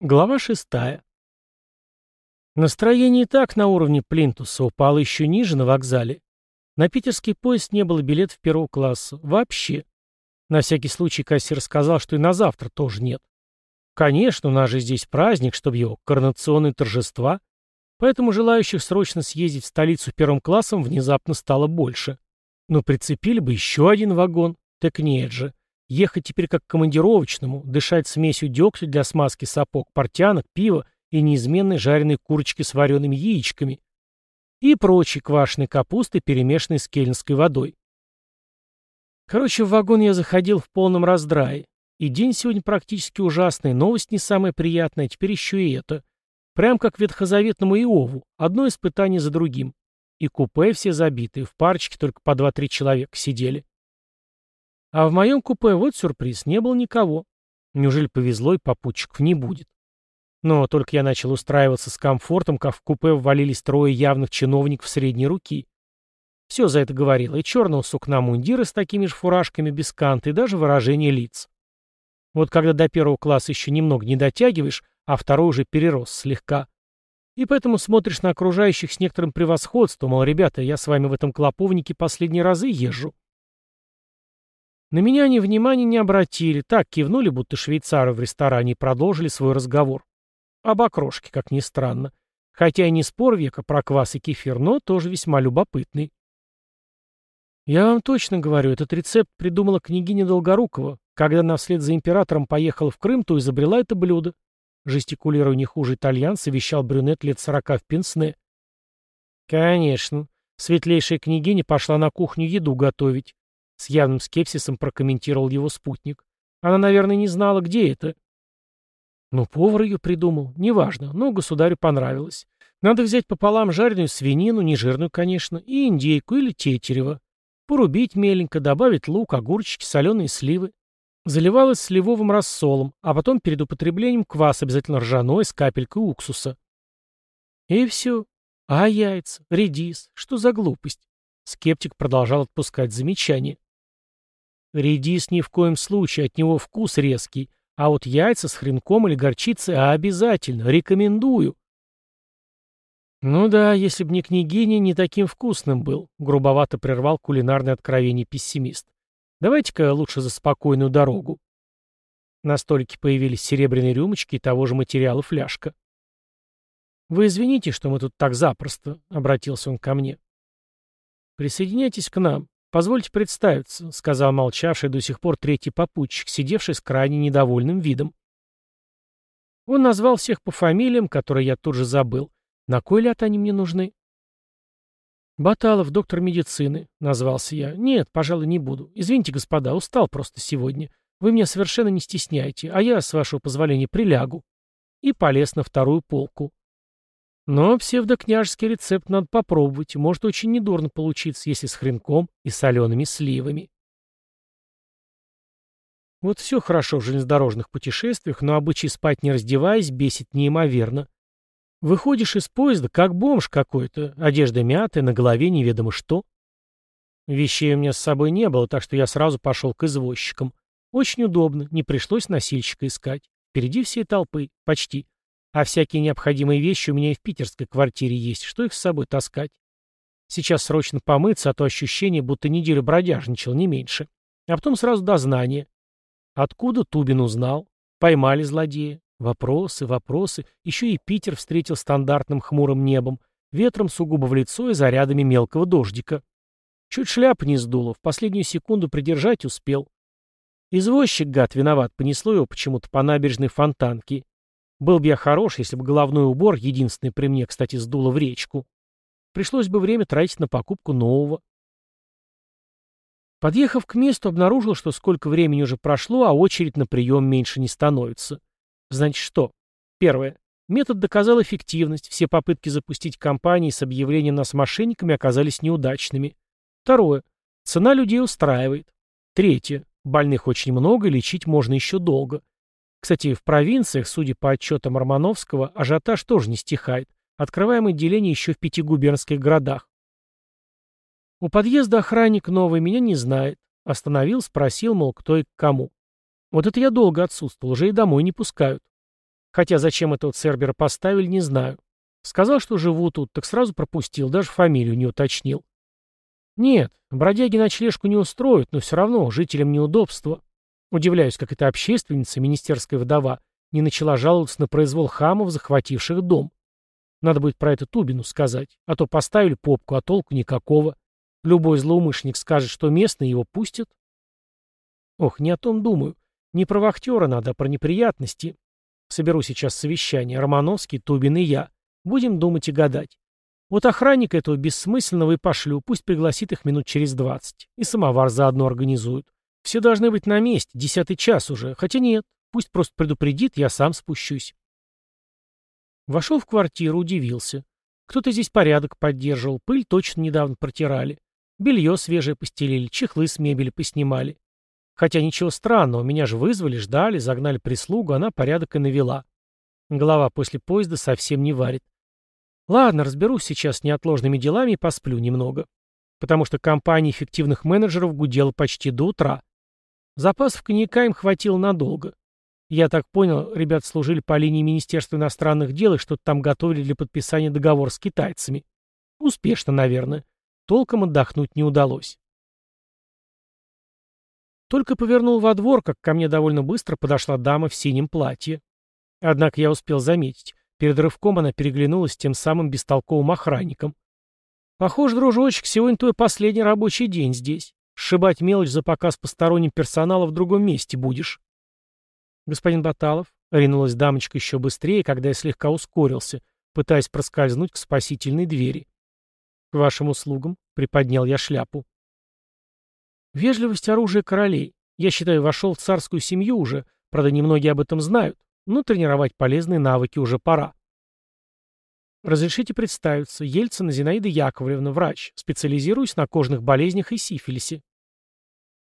Глава шестая. Настроение и так на уровне плинтуса упало еще ниже на вокзале. На питерский поезд не было билетов первого класса. Вообще. На всякий случай кассир сказал, что и на завтра тоже нет. Конечно, у нас же здесь праздник, чтобы его коронационные торжества. Поэтому желающих срочно съездить в столицу первым классом внезапно стало больше. Но прицепили бы еще один вагон. Так нет же. Ехать теперь как командировочному, дышать смесью дегтя для смазки сапог, портянок, пива и неизменной жареной курочки с вареными яичками. И прочей квашеной капусты, перемешанной с кельнской водой. Короче, в вагон я заходил в полном раздрае. И день сегодня практически ужасный, новость не самая приятная, теперь еще и это. Прям как ветхозаветному Иову, одно испытание за другим. И купе все забитые, в парочке только по два-три человека сидели. А в моем купе вот сюрприз, не было никого. Неужели повезло и попутчиков не будет? Но только я начал устраиваться с комфортом, как в купе ввалились трое явных чиновников средней руки. Все за это говорило, и черного сукна мундира с такими же фуражками без канта, и даже выражение лиц. Вот когда до первого класса еще немного не дотягиваешь, а второй уже перерос слегка. И поэтому смотришь на окружающих с некоторым превосходством, мол, ребята, я с вами в этом клоповнике последние разы езжу. На меня они внимания не обратили, так кивнули, будто швейцары в ресторане, и продолжили свой разговор. Об окрошке, как ни странно. Хотя и не спор века про квас и кефир, но тоже весьма любопытный. Я вам точно говорю, этот рецепт придумала княгиня Долгорукова. Когда она вслед за императором поехала в Крым, то изобрела это блюдо. Жестикулируя не хуже итальянца, вещал брюнет лет сорока в пенсне. Конечно. Светлейшая княгиня пошла на кухню еду готовить. С явным скепсисом прокомментировал его спутник. Она, наверное, не знала, где это. Ну, повар ее придумал. Неважно, но государю понравилось. Надо взять пополам жареную свинину, нежирную, конечно, и индейку или тетерево. Порубить меленько, добавить лук, огурчики, соленые сливы. Заливалось сливовым рассолом, а потом перед употреблением квас обязательно ржаной с капелькой уксуса. И все. А яйца, редис, что за глупость? Скептик продолжал отпускать замечания. Редис ни в коем случае, от него вкус резкий. А вот яйца с хренком или горчицей обязательно, рекомендую. Ну да, если б не княгиня, не таким вкусным был, грубовато прервал кулинарное откровение пессимист. Давайте-ка лучше за спокойную дорогу. На столике появились серебряные рюмочки и того же материала фляжка. «Вы извините, что мы тут так запросто», — обратился он ко мне. «Присоединяйтесь к нам. «Позвольте представиться», — сказал молчавший до сих пор третий попутчик, сидевший с крайне недовольным видом. Он назвал всех по фамилиям, которые я тут же забыл. На кой ляд они мне нужны? «Баталов, доктор медицины», — назвался я. «Нет, пожалуй, не буду. Извините, господа, устал просто сегодня. Вы меня совершенно не стесняете, а я, с вашего позволения, прилягу». И полез на вторую полку. Но псевдокняжеский рецепт надо попробовать, может очень недурно получиться, если с хренком и солеными сливами. Вот все хорошо в железнодорожных путешествиях, но обычай спать не раздеваясь бесит неимоверно. Выходишь из поезда, как бомж какой-то, одежда мятая, на голове неведомо что. Вещей у меня с собой не было, так что я сразу пошел к извозчикам. Очень удобно, не пришлось носильщика искать. Впереди всей толпы, почти. А всякие необходимые вещи у меня и в питерской квартире есть. Что их с собой таскать? Сейчас срочно помыться, а то ощущение, будто неделю бродяжничал, не меньше. А потом сразу дознание. Откуда Тубин узнал? Поймали злодея. Вопросы, вопросы. Еще и Питер встретил стандартным хмурым небом, ветром сугубо в лицо и зарядами мелкого дождика. Чуть шляп не сдуло, в последнюю секунду придержать успел. Извозчик, гад, виноват, понесло его почему-то по набережной фонтанки. Был бы я хорош, если бы головной убор, единственный при мне, кстати, сдуло в речку. Пришлось бы время тратить на покупку нового. Подъехав к месту, обнаружил, что сколько времени уже прошло, а очередь на прием меньше не становится. Значит что? Первое. Метод доказал эффективность, все попытки запустить кампании с объявлением нас мошенниками оказались неудачными. Второе. Цена людей устраивает. Третье. Больных очень много, лечить можно еще долго. Кстати, в провинциях, судя по отчетам Романовского, ажиотаж тоже не стихает. Открываем отделение еще в пяти губернских городах. У подъезда охранник новый меня не знает. Остановил, спросил, мол, кто и к кому. Вот это я долго отсутствовал, уже и домой не пускают. Хотя зачем этого Цербера поставили, не знаю. Сказал, что живу тут, так сразу пропустил, даже фамилию не уточнил. Нет, бродяги ночлежку не устроят, но все равно жителям неудобства. Удивляюсь, как эта общественница, министерская вдова, не начала жаловаться на произвол хамов, захвативших дом. Надо будет про это Тубину сказать, а то поставили попку, а толку никакого. Любой злоумышленник скажет, что местные его пустят. Ох, не о том думаю. Не про вахтера надо, а про неприятности. Соберу сейчас совещание. Романовский, Тубин и я. Будем думать и гадать. Вот охранника этого бессмысленного и пошлю, пусть пригласит их минут через двадцать. И самовар заодно организуют. Все должны быть на месте, десятый час уже. Хотя нет, пусть просто предупредит, я сам спущусь. Вошел в квартиру, удивился. Кто-то здесь порядок поддерживал, пыль точно недавно протирали. Белье свежее постелили, чехлы с мебели поснимали. Хотя ничего странного, меня же вызвали, ждали, загнали прислугу, она порядок и навела. Голова после поезда совсем не варит. Ладно, разберусь сейчас с неотложными делами и посплю немного. Потому что компания эффективных менеджеров гудела почти до утра. Запасов коньяка им хватило надолго. Я так понял, ребят служили по линии Министерства иностранных дел и что-то там готовили для подписания договора с китайцами. Успешно, наверное. Толком отдохнуть не удалось. Только повернул во двор, как ко мне довольно быстро подошла дама в синем платье. Однако я успел заметить. Перед рывком она переглянулась с тем самым бестолковым охранником. «Похоже, дружочек, сегодня твой последний рабочий день здесь. Сшибать мелочь за показ посторонним персонала в другом месте будешь». «Господин Баталов», — ринулась дамочка еще быстрее, когда я слегка ускорился, пытаясь проскользнуть к спасительной двери. «К вашим услугам», — приподнял я шляпу. Вежливость оружия королей. Я считаю, вошел в царскую семью уже, правда, немногие об этом знают. Но тренировать полезные навыки уже пора. Разрешите представиться. Ельцина Зинаида Яковлевна, врач. Специализируюсь на кожных болезнях и сифилисе.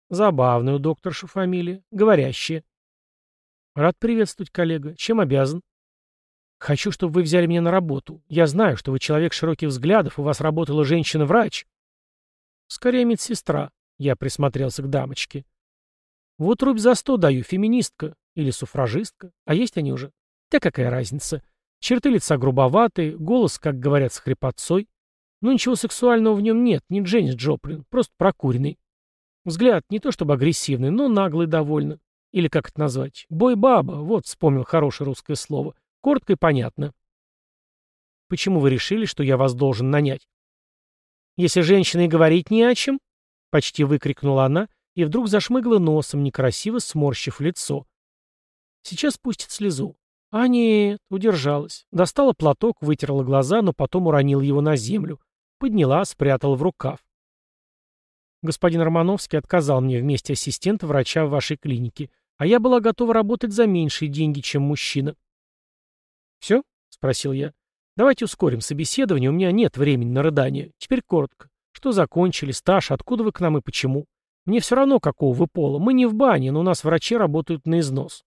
Забавная у докторша фамилия. Говорящая. Рад приветствовать, коллега. Чем обязан? Хочу, чтобы вы взяли меня на работу. Я знаю, что вы человек широких взглядов, у вас работала женщина-врач. Скорее медсестра. Я присмотрелся к дамочке. Вот рубь за сто даю, феминистка. Или суфражистка. А есть они уже? Да какая разница? Черты лица грубоватые, голос, как говорят, с хрипотцой. Но ничего сексуального в нем нет, не Дженнис Джоплин, просто прокуренный. Взгляд не то чтобы агрессивный, но наглый довольно. Или как это назвать? Бой-баба, вот вспомнил хорошее русское слово. Коротко и понятно. Почему вы решили, что я вас должен нанять? Если женщина и говорить не о чем, почти выкрикнула она и вдруг зашмыгла носом, некрасиво сморщив лицо. Сейчас пустит слезу. А нет, удержалась. Достала платок, вытерла глаза, но потом уронила его на землю. Подняла, спрятала в рукав. Господин Романовский отказал мне вместе ассистента врача в вашей клинике, а я была готова работать за меньшие деньги, чем мужчина. «Все?» — спросил я. «Давайте ускорим собеседование, у меня нет времени на рыдание. Теперь коротко. Что закончили, стаж, откуда вы к нам и почему? Мне все равно, какого вы пола. Мы не в бане, но у нас врачи работают на износ.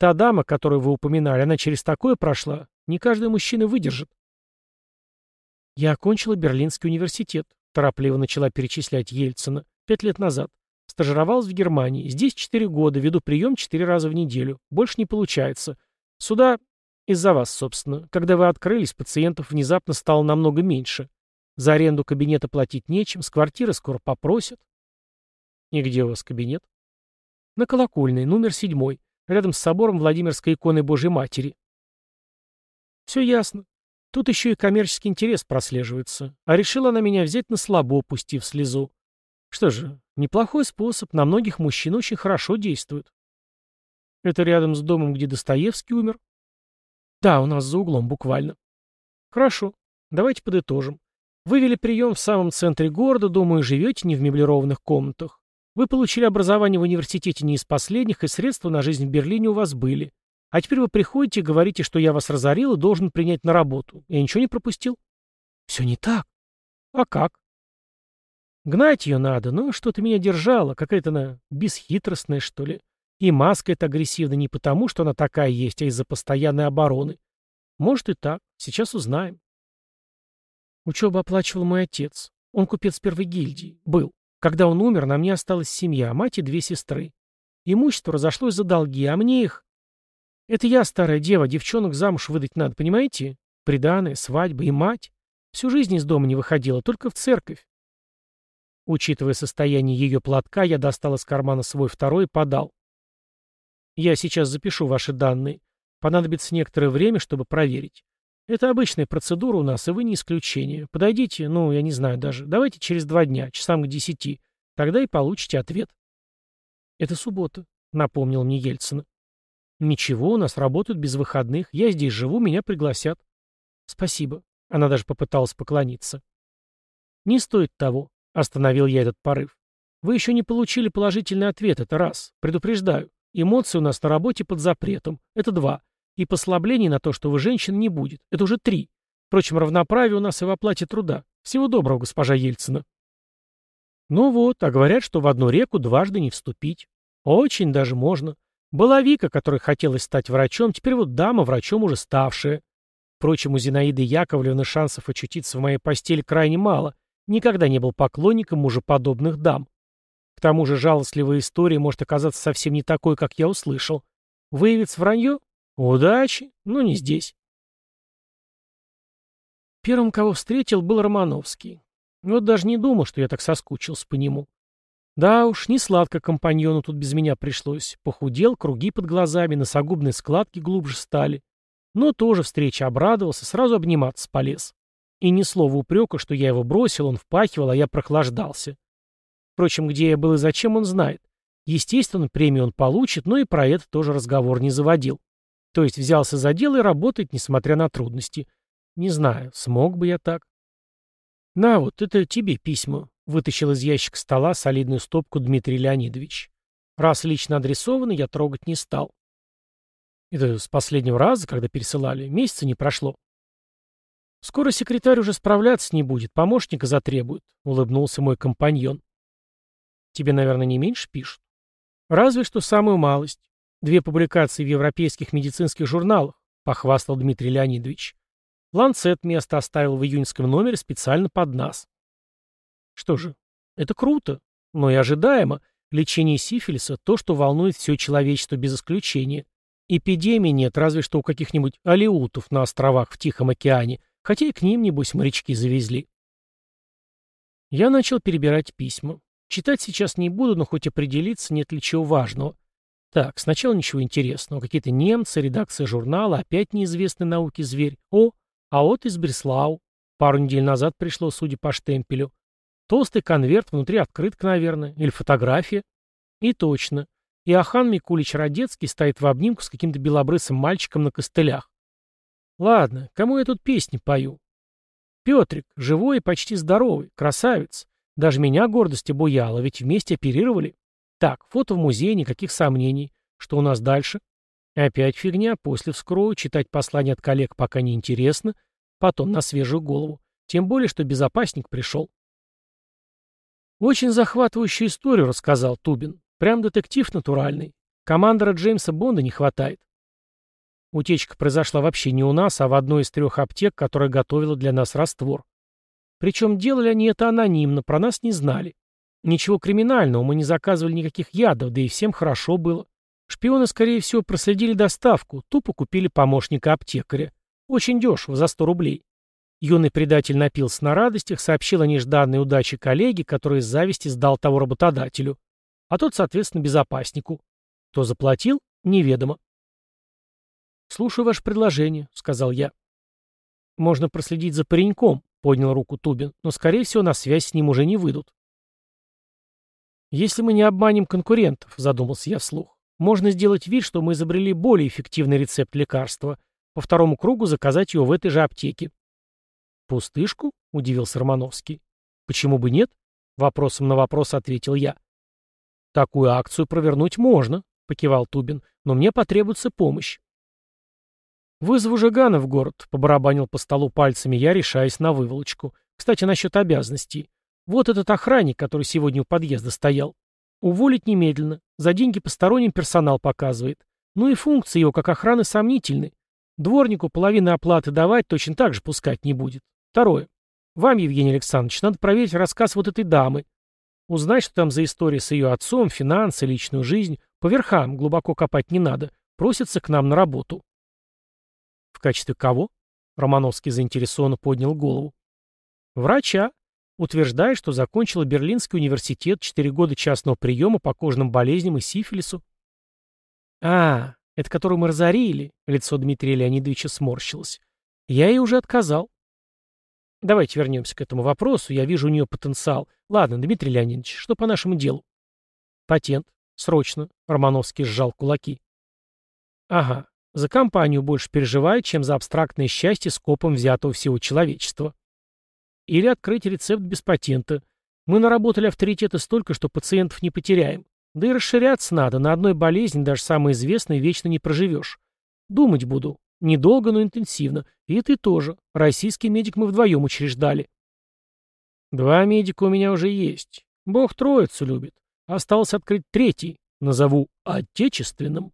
Та дама, которую вы упоминали, она через такое прошла. Не каждый мужчина выдержит. Я окончила Берлинский университет, торопливо начала перечислять Ельцина, пять лет назад. Стажировалась в Германии. Здесь четыре года, веду прием четыре раза в неделю. Больше не получается. Сюда из-за вас, собственно. Когда вы открылись, пациентов внезапно стало намного меньше. За аренду кабинета платить нечем, с квартиры скоро попросят. И где у вас кабинет? На Колокольной, номер седьмой рядом с собором Владимирской иконы Божьей Матери. Все ясно. Тут еще и коммерческий интерес прослеживается. А решила она меня взять на слабо, пустив слезу. Что же, неплохой способ, на многих мужчин очень хорошо действует. Это рядом с домом, где Достоевский умер? Да, у нас за углом, буквально. Хорошо, давайте подытожим. Вывели прием в самом центре города, думаю, живете не в меблированных комнатах. Вы получили образование в университете не из последних, и средства на жизнь в Берлине у вас были. А теперь вы приходите и говорите, что я вас разорил и должен принять на работу. Я ничего не пропустил? Все не так. А как? Гнать ее надо, но что-то меня держало, какая-то она бесхитростная, что ли. И маска эта агрессивная не потому, что она такая есть, а из-за постоянной обороны. Может и так. Сейчас узнаем. Учебу оплачивал мой отец. Он купец первой гильдии. Был. Когда он умер, на мне осталась семья, мать и две сестры. Имущество разошлось за долги, а мне их... Это я, старая дева, девчонок замуж выдать надо, понимаете? Приданое, свадьба и мать. Всю жизнь из дома не выходила, только в церковь. Учитывая состояние ее платка, я достал из кармана свой второй и подал. Я сейчас запишу ваши данные. Понадобится некоторое время, чтобы проверить. Это обычная процедура у нас, и вы не исключение. Подойдите, ну, я не знаю даже. Давайте через два дня, часам к десяти. Тогда и получите ответ. Это суббота, напомнил мне Ельцина. «Ничего, у нас работают без выходных. Я здесь живу, меня пригласят». «Спасибо». Она даже попыталась поклониться. «Не стоит того», — остановил я этот порыв. «Вы еще не получили положительный ответ, это раз. Предупреждаю. Эмоции у нас на работе под запретом. Это два. И послаблений на то, что вы женщин, не будет. Это уже три. Впрочем, равноправие у нас и в оплате труда. Всего доброго, госпожа Ельцина». Ну вот, а говорят, что в одну реку дважды не вступить. Очень даже можно. Была Вика, которой хотелось стать врачом, теперь вот дама, врачом уже ставшая. Впрочем, у Зинаиды Яковлевны шансов очутиться в моей постели крайне мало. Никогда не был поклонником мужеподобных дам. К тому же жалостливая история может оказаться совсем не такой, как я услышал. Выявится вранье? Удачи, но не здесь. Первым, кого встретил, был Романовский. Вот даже не думал, что я так соскучился по нему. Да уж, не сладко компаньону тут без меня пришлось. Похудел, круги под глазами, носогубные складки глубже стали. Но тоже встреча обрадовался, сразу обниматься полез. И ни слова упрека, что я его бросил, он впахивал, а я прохлаждался. Впрочем, где я был и зачем, он знает. Естественно, премию он получит, но и про это тоже разговор не заводил. То есть взялся за дело и работает, несмотря на трудности. Не знаю, смог бы я так. На вот, это тебе письма. Вытащил из ящика стола солидную стопку Дмитрий Леонидович. Раз лично адресованы, я трогать не стал. Это с последнего раза, когда пересылали, месяца не прошло. Скоро секретарь уже справляться не будет, помощника затребует, улыбнулся мой компаньон. Тебе, наверное, не меньше пишут? Разве что самую малость. Две публикации в европейских медицинских журналах, похвастал Дмитрий Леонидович. Ланцет место оставил в июньском номере специально под нас. Что же, это круто, но и ожидаемо. Лечение сифилиса – то, что волнует все человечество без исключения. Эпидемии нет, разве что у каких-нибудь алиутов на островах в Тихом океане, хотя и к ним, небось, морячки завезли. Я начал перебирать письма. Читать сейчас не буду, но хоть определиться, нет ли чего важного. Так, сначала ничего интересного. Какие-то немцы, редакция журнала, опять неизвестный науки зверь. О, а вот из Бреслау. Пару недель назад пришло, судя по штемпелю. Толстый конверт, внутри открытка, наверное, или фотография. И точно. Иоанн Микулич Радецкий стоит в обнимку с каким-то белобрысым мальчиком на костылях. Ладно, кому я тут песни пою? Петрик, живой и почти здоровый, красавец. Даже меня гордость обуяла, ведь вместе оперировали. Так, фото в музее, никаких сомнений. Что у нас дальше? Опять фигня, после вскрою, читать послание от коллег пока не интересно, потом на свежую голову. Тем более, что безопасник пришел. Очень захватывающую историю рассказал Тубин. Прям детектив натуральный. Командора Джеймса Бонда не хватает. Утечка произошла вообще не у нас, а в одной из трех аптек, которая готовила для нас раствор. Причем делали они это анонимно, про нас не знали. Ничего криминального, мы не заказывали никаких ядов, да и всем хорошо было. Шпионы, скорее всего, проследили доставку, тупо купили помощника аптекаря. Очень дешево, за 100 рублей. Юный предатель напился на радостях, сообщил о нежданной удаче коллеге, который из зависти сдал того работодателю. А тот, соответственно, безопаснику. Кто заплатил, неведомо. «Слушаю ваше предложение», — сказал я. «Можно проследить за пареньком», — поднял руку Тубин, «но, скорее всего, на связь с ним уже не выйдут». «Если мы не обманем конкурентов», — задумался я вслух, «можно сделать вид, что мы изобрели более эффективный рецепт лекарства, по второму кругу заказать его в этой же аптеке. «Пустышку?» — удивился Романовский. «Почему бы нет?» — вопросом на вопрос ответил я. «Такую акцию провернуть можно», — покивал Тубин, «но мне потребуется помощь». «Вызову Жигана в город», — побарабанил по столу пальцами я, решаясь на выволочку. «Кстати, насчет обязанностей. Вот этот охранник, который сегодня у подъезда стоял. Уволить немедленно. За деньги посторонним персонал показывает. Ну и функции его, как охраны, сомнительны. Дворнику половины оплаты давать точно так же пускать не будет. Второе. Вам, Евгений Александрович, надо проверить рассказ вот этой дамы. Узнать, что там за история с ее отцом, финансы, личную жизнь. По верхам глубоко копать не надо. просится к нам на работу. В качестве кого? Романовский заинтересованно поднял голову. Врача. Утверждает, что закончила Берлинский университет, 4 года частного приема по кожным болезням и сифилису. А, это которую мы разорили, лицо Дмитрия Леонидовича сморщилось. Я ей уже отказал. Давайте вернемся к этому вопросу, я вижу у нее потенциал. Ладно, Дмитрий Леонидович, что по нашему делу? Патент. Срочно. Романовский сжал кулаки. Ага. За компанию больше переживает, чем за абстрактное счастье скопом взятого всего человечества. Или открыть рецепт без патента. Мы наработали авторитета столько, что пациентов не потеряем. Да и расширяться надо. На одной болезни, даже самой известной, вечно не проживешь. Думать буду. Недолго, но интенсивно. И ты тоже. Российский медик мы вдвоем учреждали. Два медика у меня уже есть. Бог троицу любит. Осталось открыть третий. Назову отечественным.